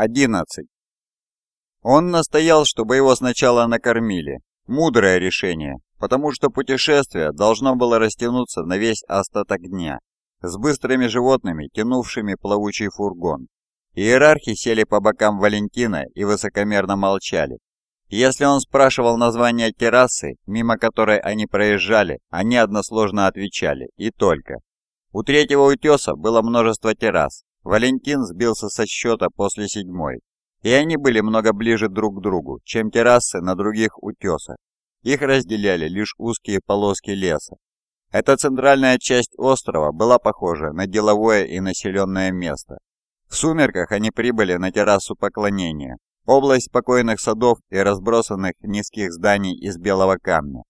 11. Он настоял, чтобы его сначала накормили. Мудрое решение, потому что путешествие должно было растянуться на весь остаток дня, с быстрыми животными, тянувшими плавучий фургон. Иерархи сели по бокам Валентина и высокомерно молчали. Если он спрашивал название террасы, мимо которой они проезжали, они односложно отвечали, и только. У третьего утеса было множество террас. Валентин сбился со счета после седьмой. И они были много ближе друг к другу, чем террасы на других утесах. Их разделяли лишь узкие полоски леса. Эта центральная часть острова была похожа на деловое и населенное место. В сумерках они прибыли на террасу поклонения, область спокойных садов и разбросанных низких зданий из белого камня.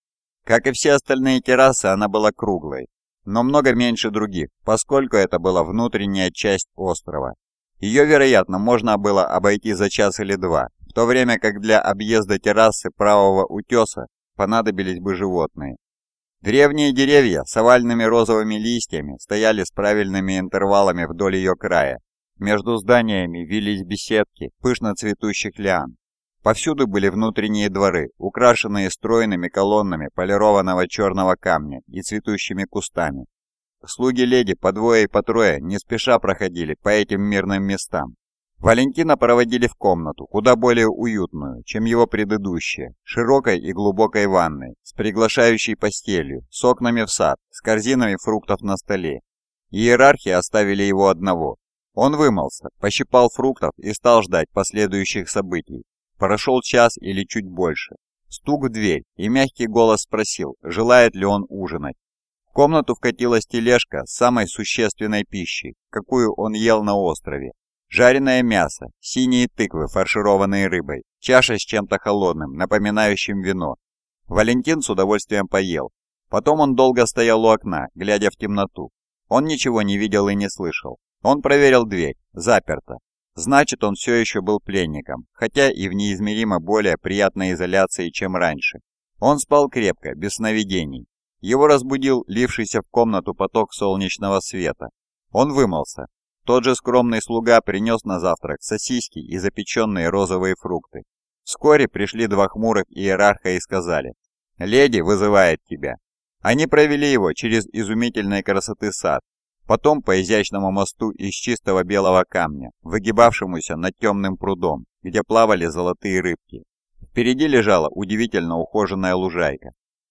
Как и все остальные террасы, она была круглой, но много меньше других, поскольку это была внутренняя часть острова. Ее, вероятно, можно было обойти за час или два, в то время как для объезда террасы правого утеса понадобились бы животные. Древние деревья с овальными розовыми листьями стояли с правильными интервалами вдоль ее края. Между зданиями вились беседки пышно цветущих лиан. Повсюду были внутренние дворы, украшенные стройными колоннами полированного черного камня и цветущими кустами. Слуги леди по двое и по трое не спеша проходили по этим мирным местам. Валентина проводили в комнату, куда более уютную, чем его предыдущая, широкой и глубокой ванной, с приглашающей постелью, с окнами в сад, с корзинами фруктов на столе. Иерархи оставили его одного. Он вымылся, пощипал фруктов и стал ждать последующих событий. Прошел час или чуть больше. Стук в дверь, и мягкий голос спросил, желает ли он ужинать. В комнату вкатилась тележка с самой существенной пищей, какую он ел на острове. Жареное мясо, синие тыквы, фаршированные рыбой, чаша с чем-то холодным, напоминающим вино. Валентин с удовольствием поел. Потом он долго стоял у окна, глядя в темноту. Он ничего не видел и не слышал. Он проверил дверь, заперта. Значит, он все еще был пленником, хотя и в неизмеримо более приятной изоляции, чем раньше. Он спал крепко, без сновидений. Его разбудил лившийся в комнату поток солнечного света. Он вымылся. Тот же скромный слуга принес на завтрак сосиски и запеченные розовые фрукты. Вскоре пришли два хмурых иерарха и сказали «Леди вызывает тебя». Они провели его через изумительной красоты сад, Потом по изящному мосту из чистого белого камня, выгибавшемуся над темным прудом, где плавали золотые рыбки. Впереди лежала удивительно ухоженная лужайка.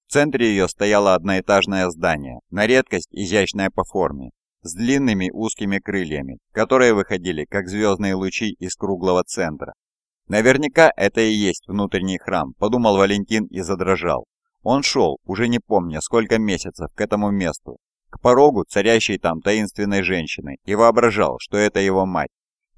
В центре ее стояло одноэтажное здание, на редкость изящное по форме, с длинными узкими крыльями, которые выходили как звездные лучи из круглого центра. Наверняка это и есть внутренний храм, подумал Валентин и задрожал. Он шел, уже не помня, сколько месяцев, к этому месту, к порогу царящей там таинственной женщины и воображал, что это его мать.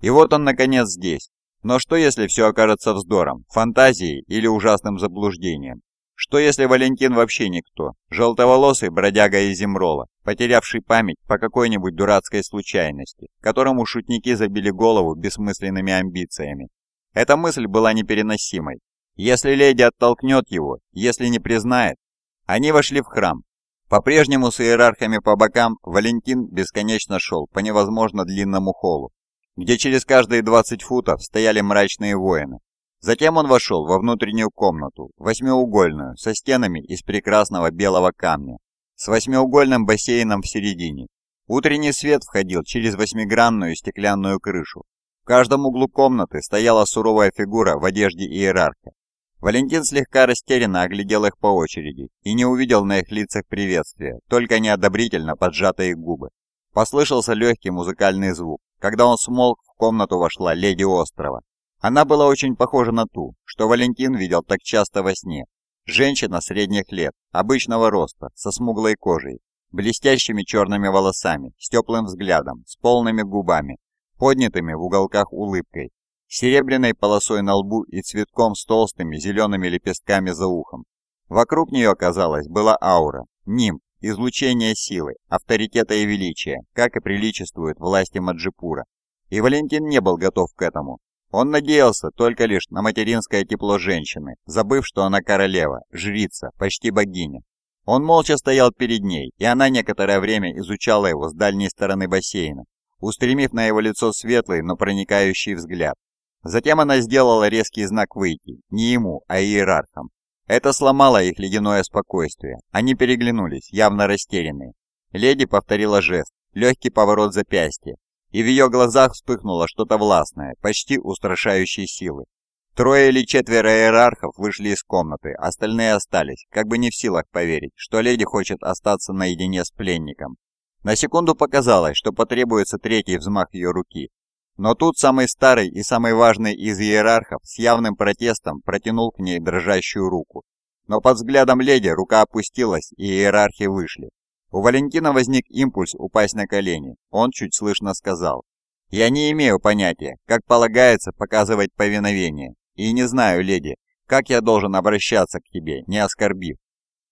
И вот он наконец здесь. Но что если все окажется вздором, фантазией или ужасным заблуждением? Что если Валентин вообще никто, желтоволосый бродяга из Земрола, потерявший память по какой-нибудь дурацкой случайности, которому шутники забили голову бессмысленными амбициями? Эта мысль была непереносимой. Если леди оттолкнет его, если не признает... Они вошли в храм, по-прежнему с иерархами по бокам Валентин бесконечно шел по невозможно длинному холлу, где через каждые 20 футов стояли мрачные воины. Затем он вошел во внутреннюю комнату, восьмиугольную, со стенами из прекрасного белого камня, с восьмиугольным бассейном в середине. Утренний свет входил через восьмигранную стеклянную крышу. В каждом углу комнаты стояла суровая фигура в одежде иерарха. Валентин слегка растерянно оглядел их по очереди и не увидел на их лицах приветствия, только неодобрительно поджатые губы. Послышался легкий музыкальный звук. Когда он смолк, в комнату вошла леди острова. Она была очень похожа на ту, что Валентин видел так часто во сне. Женщина средних лет, обычного роста, со смуглой кожей, блестящими черными волосами, с теплым взглядом, с полными губами, поднятыми в уголках улыбкой серебряной полосой на лбу и цветком с толстыми зелеными лепестками за ухом. Вокруг нее, казалось, была аура, нимб, излучение силы, авторитета и величия, как и приличествует власти Маджипура. И Валентин не был готов к этому. Он надеялся только лишь на материнское тепло женщины, забыв, что она королева, жрица, почти богиня. Он молча стоял перед ней, и она некоторое время изучала его с дальней стороны бассейна, устремив на его лицо светлый, но проникающий взгляд. Затем она сделала резкий знак выйти, не ему, а иерархам. Это сломало их ледяное спокойствие. Они переглянулись, явно растерянные. Леди повторила жест, легкий поворот запястья, и в ее глазах вспыхнуло что-то властное, почти устрашающей силы. Трое или четверо иерархов вышли из комнаты, остальные остались, как бы не в силах поверить, что леди хочет остаться наедине с пленником. На секунду показалось, что потребуется третий взмах ее руки. Но тут самый старый и самый важный из иерархов с явным протестом протянул к ней дрожащую руку. Но под взглядом леди рука опустилась, и иерархи вышли. У Валентина возник импульс упасть на колени. Он чуть слышно сказал. «Я не имею понятия, как полагается показывать повиновение. И не знаю, леди, как я должен обращаться к тебе, не оскорбив?»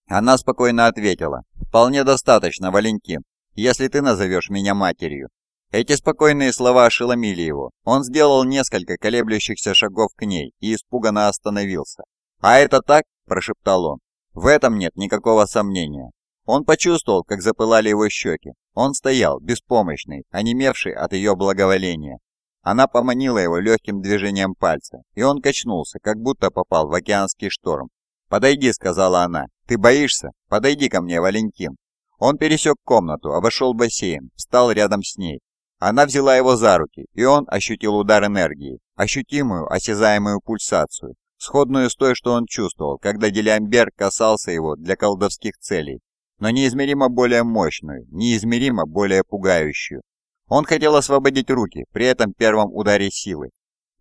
Она спокойно ответила. «Вполне достаточно, Валентин, если ты назовешь меня матерью». Эти спокойные слова ошеломили его. Он сделал несколько колеблющихся шагов к ней и испуганно остановился. «А это так?» – прошептал он. «В этом нет никакого сомнения». Он почувствовал, как запылали его щеки. Он стоял, беспомощный, онемевший от ее благоволения. Она поманила его легким движением пальца, и он качнулся, как будто попал в океанский шторм. «Подойди», — сказала она. «Ты боишься? Подойди ко мне, Валентин». Он пересек комнату, обошел бассейн, встал рядом с ней. Она взяла его за руки, и он ощутил удар энергии, ощутимую, осязаемую пульсацию, сходную с той, что он чувствовал, когда Делямбер касался его для колдовских целей, но неизмеримо более мощную, неизмеримо более пугающую. Он хотел освободить руки при этом первом ударе силы,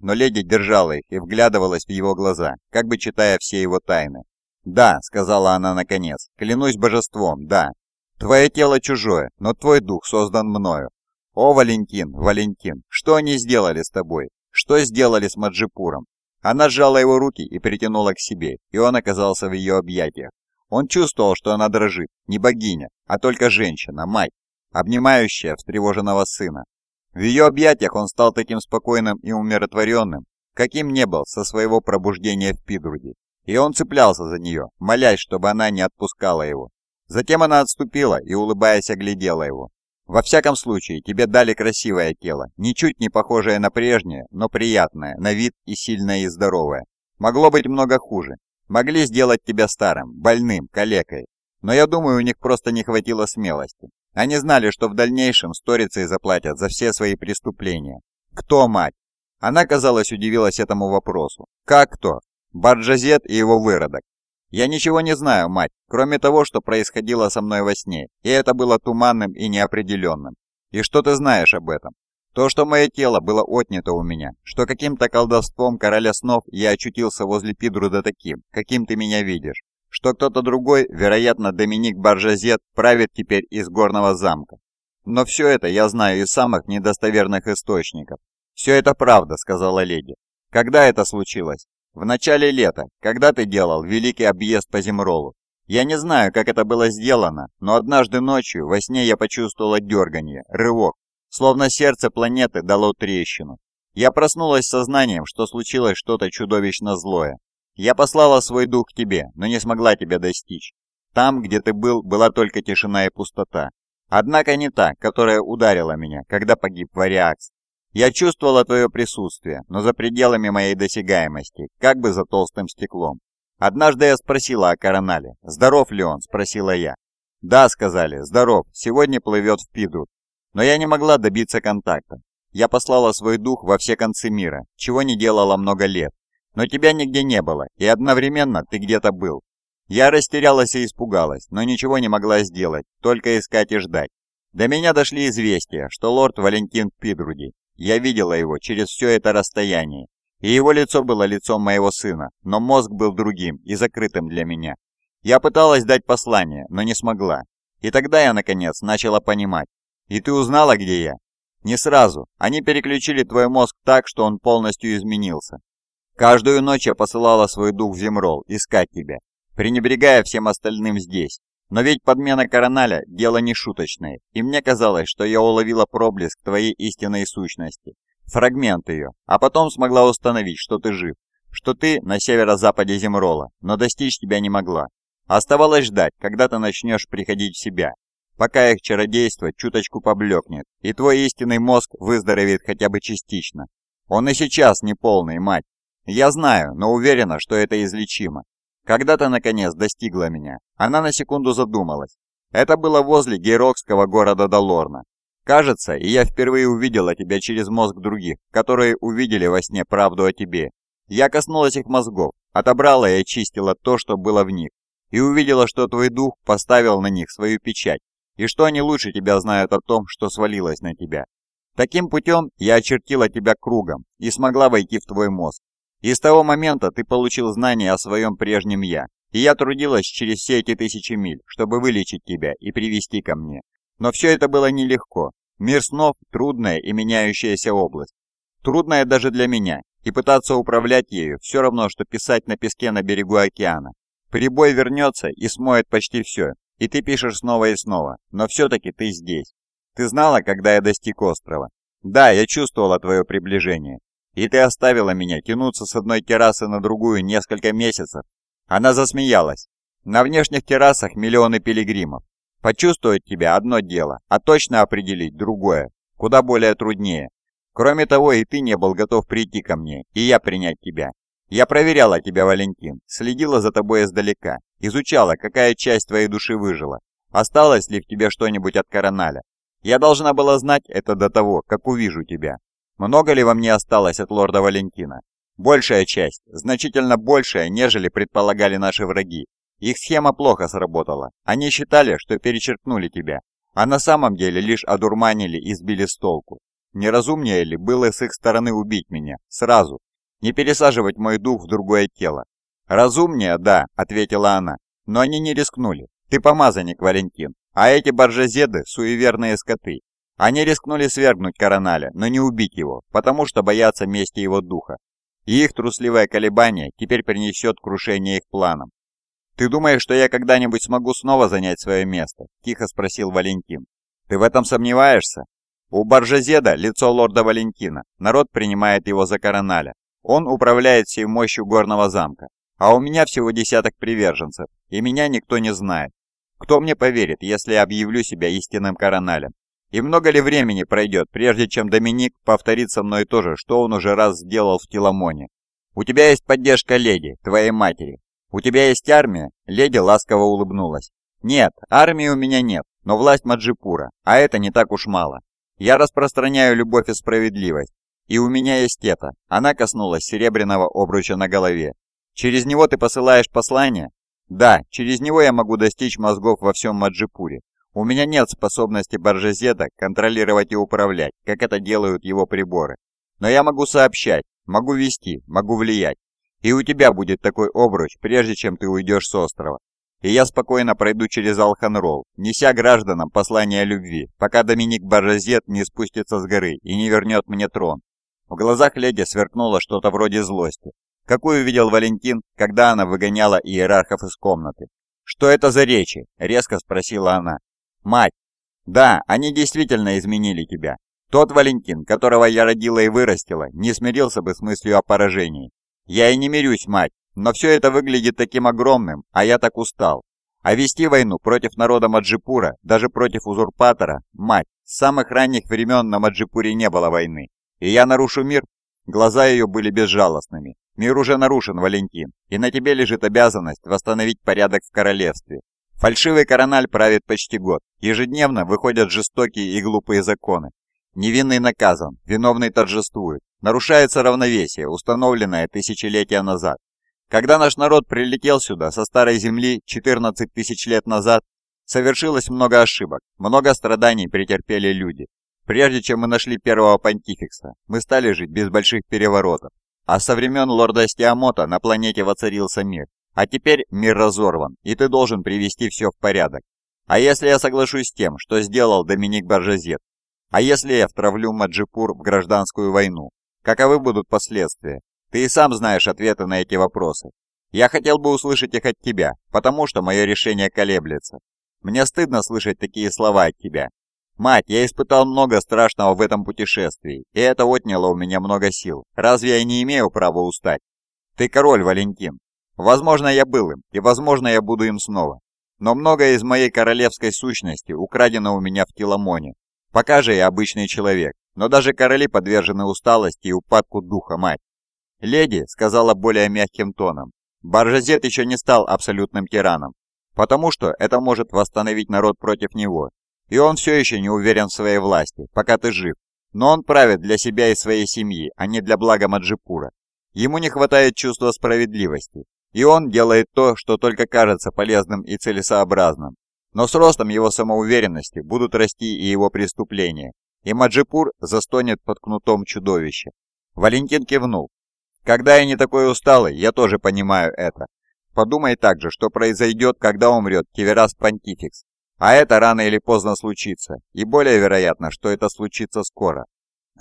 но леди держала их и вглядывалась в его глаза, как бы читая все его тайны. «Да», — сказала она наконец, — «клянусь божеством, да. Твое тело чужое, но твой дух создан мною. О, Валентин, Валентин, что они сделали с тобой? Что сделали с Маджипуром?» Она сжала его руки и притянула к себе, и он оказался в ее объятиях. Он чувствовал, что она дрожит, не богиня, а только женщина, мать, обнимающая встревоженного сына. В ее объятиях он стал таким спокойным и умиротворенным, каким не был со своего пробуждения в Пидруде. И он цеплялся за нее, молясь, чтобы она не отпускала его. Затем она отступила и, улыбаясь, оглядела его. «Во всяком случае, тебе дали красивое тело, ничуть не похожее на прежнее, но приятное, на вид и сильное и здоровое. Могло быть много хуже. Могли сделать тебя старым, больным, калекой. Но я думаю, у них просто не хватило смелости. Они знали, что в дальнейшем сторицей заплатят за все свои преступления. Кто мать? Она, казалось, удивилась этому вопросу. Как кто? Барджазет и его выродок. Я ничего не знаю, мать, кроме того, что происходило со мной во сне, и это было туманным и неопределенным. И что ты знаешь об этом? То, что мое тело было отнято у меня, что каким-то колдовством короля снов я очутился возле Пидруда таким, каким ты меня видишь, что кто-то другой, вероятно, Доминик Баржазет, правит теперь из горного замка. Но все это я знаю из самых недостоверных источников. «Все это правда», — сказала леди. «Когда это случилось?» «В начале лета, когда ты делал великий объезд по Земролу. Я не знаю, как это было сделано, но однажды ночью во сне я почувствовала дерганье, рывок, словно сердце планеты дало трещину. Я проснулась сознанием, что случилось что-то чудовищно злое. Я послала свой дух к тебе, но не смогла тебя достичь. Там, где ты был, была только тишина и пустота. Однако не та, которая ударила меня, когда погиб Вариакс. Я чувствовала твое присутствие, но за пределами моей досягаемости, как бы за толстым стеклом. Однажды я спросила о Коронале. «Здоров ли он?» – спросила я. «Да», – сказали, – «здоров, сегодня плывет в Пидрут». Но я не могла добиться контакта. Я послала свой дух во все концы мира, чего не делала много лет. Но тебя нигде не было, и одновременно ты где-то был. Я растерялась и испугалась, но ничего не могла сделать, только искать и ждать. До меня дошли известия, что лорд Валентин Пидруди. Я видела его через все это расстояние, и его лицо было лицом моего сына, но мозг был другим и закрытым для меня. Я пыталась дать послание, но не смогла. И тогда я, наконец, начала понимать. И ты узнала, где я? Не сразу. Они переключили твой мозг так, что он полностью изменился. Каждую ночь я посылала свой дух в Земрол искать тебя, пренебрегая всем остальным здесь. Но ведь подмена Короналя – дело не шуточное, и мне казалось, что я уловила проблеск твоей истинной сущности, фрагмент ее, а потом смогла установить, что ты жив, что ты на северо-западе Земрола, но достичь тебя не могла. Оставалось ждать, когда ты начнешь приходить в себя, пока их чародейство чуточку поблекнет, и твой истинный мозг выздоровеет хотя бы частично. Он и сейчас не полный, мать. Я знаю, но уверена, что это излечимо. Когда ты, наконец, достигла меня, она на секунду задумалась. Это было возле гейрокского города Долорна. Кажется, и я впервые увидела тебя через мозг других, которые увидели во сне правду о тебе. Я коснулась их мозгов, отобрала и очистила то, что было в них, и увидела, что твой дух поставил на них свою печать, и что они лучше тебя знают о том, что свалилось на тебя. Таким путем я очертила тебя кругом и смогла войти в твой мозг. И с того момента ты получил знания о своем прежнем «я», и я трудилась через все эти тысячи миль, чтобы вылечить тебя и привести ко мне. Но все это было нелегко. Мир снов – трудная и меняющаяся область. Трудная даже для меня, и пытаться управлять ею все равно, что писать на песке на берегу океана. Прибой вернется и смоет почти все, и ты пишешь снова и снова, но все-таки ты здесь. Ты знала, когда я достиг острова? Да, я чувствовала твое приближение. И ты оставила меня тянуться с одной террасы на другую несколько месяцев. Она засмеялась. На внешних террасах миллионы пилигримов. Почувствовать тебя одно дело, а точно определить другое, куда более труднее. Кроме того, и ты не был готов прийти ко мне, и я принять тебя. Я проверяла тебя, Валентин, следила за тобой издалека, изучала, какая часть твоей души выжила, осталось ли в тебе что-нибудь от Короналя. Я должна была знать это до того, как увижу тебя. Много ли во мне осталось от лорда Валентина? Большая часть, значительно большая, нежели предполагали наши враги. Их схема плохо сработала. Они считали, что перечеркнули тебя, а на самом деле лишь одурманили и сбили с толку. Неразумнее ли было с их стороны убить меня, сразу, не пересаживать мой дух в другое тело? Разумнее, да, ответила она, но они не рискнули. Ты помазанник, Валентин, а эти боржезеды – суеверные скоты. Они рискнули свергнуть Короналя, но не убить его, потому что боятся мести его духа. И их трусливое колебание теперь принесет крушение их планам. «Ты думаешь, что я когда-нибудь смогу снова занять свое место?» – тихо спросил Валентин. «Ты в этом сомневаешься?» «У Баржазеда лицо лорда Валентина. Народ принимает его за короналя. Он управляет всей мощью горного замка. А у меня всего десяток приверженцев, и меня никто не знает. Кто мне поверит, если я объявлю себя истинным короналем? И много ли времени пройдет, прежде чем Доминик повторит со мной то же, что он уже раз сделал в Теламоне? У тебя есть поддержка леди, твоей матери, «У тебя есть армия?» Леди ласково улыбнулась. «Нет, армии у меня нет, но власть Маджипура, а это не так уж мало. Я распространяю любовь и справедливость, и у меня есть это». Она коснулась серебряного обруча на голове. «Через него ты посылаешь послание?» «Да, через него я могу достичь мозгов во всем Маджипуре. У меня нет способности Баржезета контролировать и управлять, как это делают его приборы. Но я могу сообщать, могу вести, могу влиять. И у тебя будет такой обруч, прежде чем ты уйдешь с острова. И я спокойно пройду через Алханрол, неся гражданам послание любви, пока Доминик Барразет не спустится с горы и не вернет мне трон. В глазах леди сверкнуло что-то вроде злости. Какую видел Валентин, когда она выгоняла иерархов из комнаты? «Что это за речи?» – резко спросила она. «Мать!» «Да, они действительно изменили тебя. Тот Валентин, которого я родила и вырастила, не смирился бы с мыслью о поражении. Я и не мирюсь, мать, но все это выглядит таким огромным, а я так устал. А вести войну против народа Маджипура, даже против узурпатора, мать, с самых ранних времен на Маджипуре не было войны. И я нарушу мир? Глаза ее были безжалостными. Мир уже нарушен, Валентин, и на тебе лежит обязанность восстановить порядок в королевстве. Фальшивый корональ правит почти год. Ежедневно выходят жестокие и глупые законы. Невинный наказан, виновный торжествует. Нарушается равновесие, установленное тысячелетия назад. Когда наш народ прилетел сюда со Старой Земли 14 тысяч лет назад, совершилось много ошибок, много страданий претерпели люди. Прежде чем мы нашли первого понтификса, мы стали жить без больших переворотов. А со времен лорда Стиамота на планете воцарился мир. А теперь мир разорван, и ты должен привести все в порядок. А если я соглашусь с тем, что сделал Доминик Баржазет, а если я втравлю Маджипур в гражданскую войну? Каковы будут последствия? Ты и сам знаешь ответы на эти вопросы. Я хотел бы услышать их от тебя, потому что мое решение колеблется. Мне стыдно слышать такие слова от тебя. Мать, я испытал много страшного в этом путешествии, и это отняло у меня много сил. Разве я не имею права устать? Ты король, Валентин. Возможно, я был им, и возможно, я буду им снова. Но многое из моей королевской сущности украдено у меня в Теламоне, Пока же я обычный человек, но даже короли подвержены усталости и упадку духа, мать. «Леди», — сказала более мягким тоном, — «Баржазет еще не стал абсолютным тираном, потому что это может восстановить народ против него, и он все еще не уверен в своей власти, пока ты жив. Но он правит для себя и своей семьи, а не для блага Маджипура. Ему не хватает чувства справедливости, и он делает то, что только кажется полезным и целесообразным. Но с ростом его самоуверенности будут расти и его преступления, и Маджипур застонет под кнутом чудовища. Валентин кивнул. «Когда я не такой усталый, я тоже понимаю это. Подумай также, что произойдет, когда умрет Киверас Понтификс. А это рано или поздно случится, и более вероятно, что это случится скоро.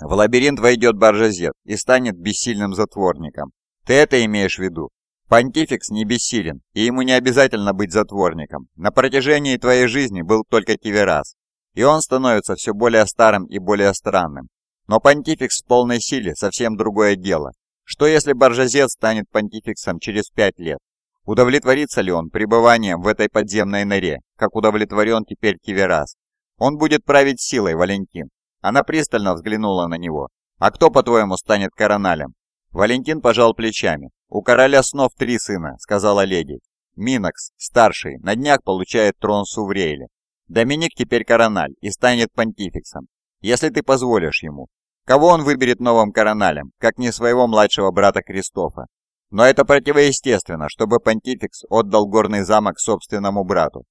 В лабиринт войдет Баржазет и станет бессильным затворником. Ты это имеешь в виду? Понтификс не бессилен, и ему не обязательно быть затворником. На протяжении твоей жизни был только Киверас, и он становится все более старым и более странным. Но понтификс в полной силе совсем другое дело. Что если Баржазет станет понтификсом через пять лет? Удовлетворится ли он пребыванием в этой подземной норе, как удовлетворен теперь Киверас? Он будет править силой, Валентин. Она пристально взглянула на него. «А кто, по-твоему, станет короналем?» Валентин пожал плечами. «У короля снов три сына», — сказала леди. «Минокс, старший, на днях получает трон Суврейли. Доминик теперь корональ и станет понтификсом, если ты позволишь ему. Кого он выберет новым короналем, как не своего младшего брата Кристофа? Но это противоестественно, чтобы понтификс отдал горный замок собственному брату.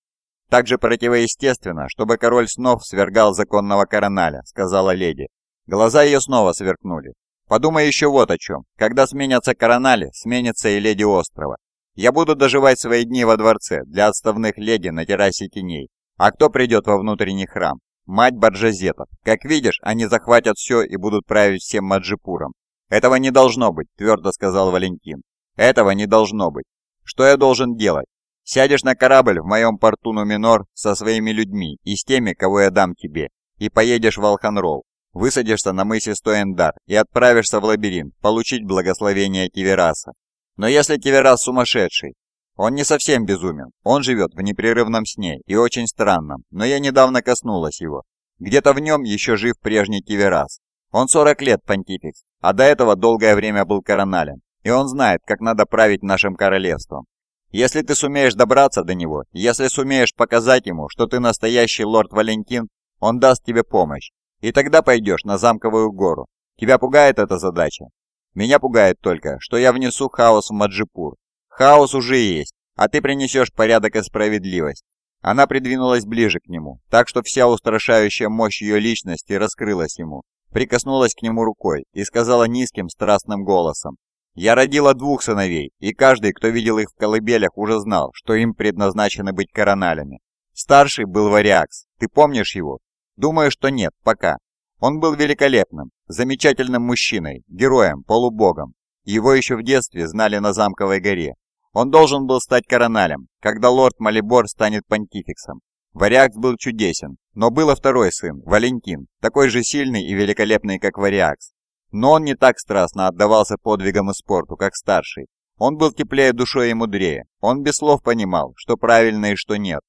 Также противоестественно, чтобы король снов свергал законного короналя, сказала леди. Глаза ее снова сверкнули. Подумай еще вот о чем. Когда сменятся коронали, сменится и леди острова. Я буду доживать свои дни во дворце для отставных леди на террасе теней. А кто придет во внутренний храм? Мать Барджазетов. Как видишь, они захватят все и будут править всем Маджипуром. «Этого не должно быть», – твердо сказал Валентин. «Этого не должно быть. Что я должен делать? Сядешь на корабль в моем порту Нуминор со своими людьми и с теми, кого я дам тебе, и поедешь в Алханрол. Высадишься на мысе Стоендар и отправишься в лабиринт, получить благословение Кивераса. Но если Киверас сумасшедший, он не совсем безумен, он живет в непрерывном сне и очень странном, но я недавно коснулась его. Где-то в нем еще жив прежний Киверас. Он 40 лет понтификс, а до этого долгое время был короналем, и он знает, как надо править нашим королевством. Если ты сумеешь добраться до него, если сумеешь показать ему, что ты настоящий лорд Валентин, он даст тебе помощь, и тогда пойдешь на замковую гору. Тебя пугает эта задача? Меня пугает только, что я внесу хаос в Маджипур. Хаос уже есть, а ты принесешь порядок и справедливость. Она придвинулась ближе к нему, так что вся устрашающая мощь ее личности раскрылась ему, прикоснулась к нему рукой и сказала низким страстным голосом. «Я родила двух сыновей, и каждый, кто видел их в колыбелях, уже знал, что им предназначено быть короналями. Старший был Вариакс, ты помнишь его? Думаю, что нет, пока. Он был великолепным, замечательным мужчиной, героем, полубогом. Его еще в детстве знали на Замковой горе. Он должен был стать короналем, когда лорд Малибор станет понтификсом. Вариакс был чудесен, но был и второй сын, Валентин, такой же сильный и великолепный, как Вариакс. Но он не так страстно отдавался подвигам и спорту, как старший. Он был теплее душой и мудрее. Он без слов понимал, что правильно и что нет.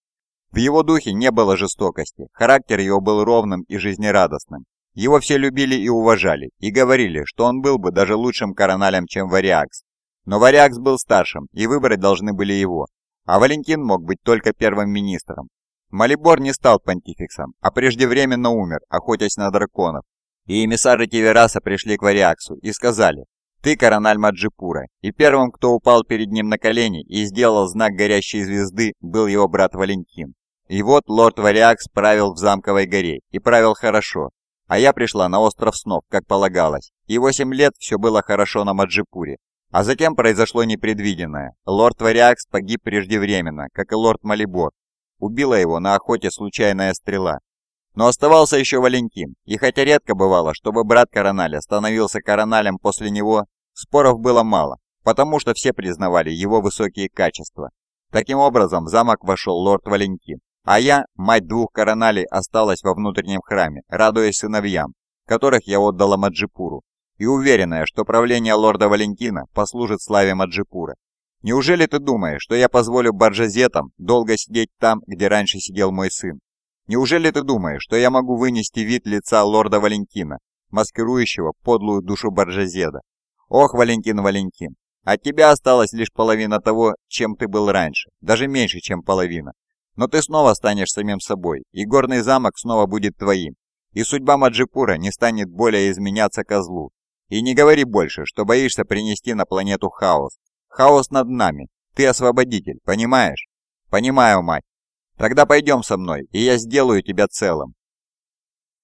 В его духе не было жестокости, характер его был ровным и жизнерадостным. Его все любили и уважали, и говорили, что он был бы даже лучшим короналем, чем Вариакс. Но Вариакс был старшим, и выбрать должны были его. А Валентин мог быть только первым министром. Малибор не стал понтификсом, а преждевременно умер, охотясь на драконов. И эмиссары Тивераса пришли к Вариаксу и сказали, «Ты корональ Маджипура». И первым, кто упал перед ним на колени и сделал знак горящей звезды, был его брат Валентин. И вот лорд Вариакс правил в замковой горе, и правил хорошо. А я пришла на остров снов, как полагалось, и восемь лет все было хорошо на Маджипуре. А затем произошло непредвиденное. Лорд Вариакс погиб преждевременно, как и лорд Малибор, Убила его на охоте случайная стрела. Но оставался еще Валентин, и хотя редко бывало, чтобы брат Короналя становился короналем после него, споров было мало, потому что все признавали его высокие качества. Таким образом, в замок вошел лорд Валентин, а я, мать двух короналей, осталась во внутреннем храме, радуясь сыновьям, которых я отдала Маджипуру, и уверенная, что правление лорда Валентина послужит славе Маджипура. Неужели ты думаешь, что я позволю баржазетам долго сидеть там, где раньше сидел мой сын? Неужели ты думаешь, что я могу вынести вид лица лорда Валентина, маскирующего подлую душу Баржазеда. Ох, Валентин, Валентин, от тебя осталась лишь половина того, чем ты был раньше, даже меньше, чем половина. Но ты снова станешь самим собой, и горный замок снова будет твоим, и судьба Маджипура не станет более изменяться козлу. И не говори больше, что боишься принести на планету хаос. Хаос над нами. Ты освободитель, понимаешь? Понимаю, мать. Тогда пойдем со мной, и я сделаю тебя целым.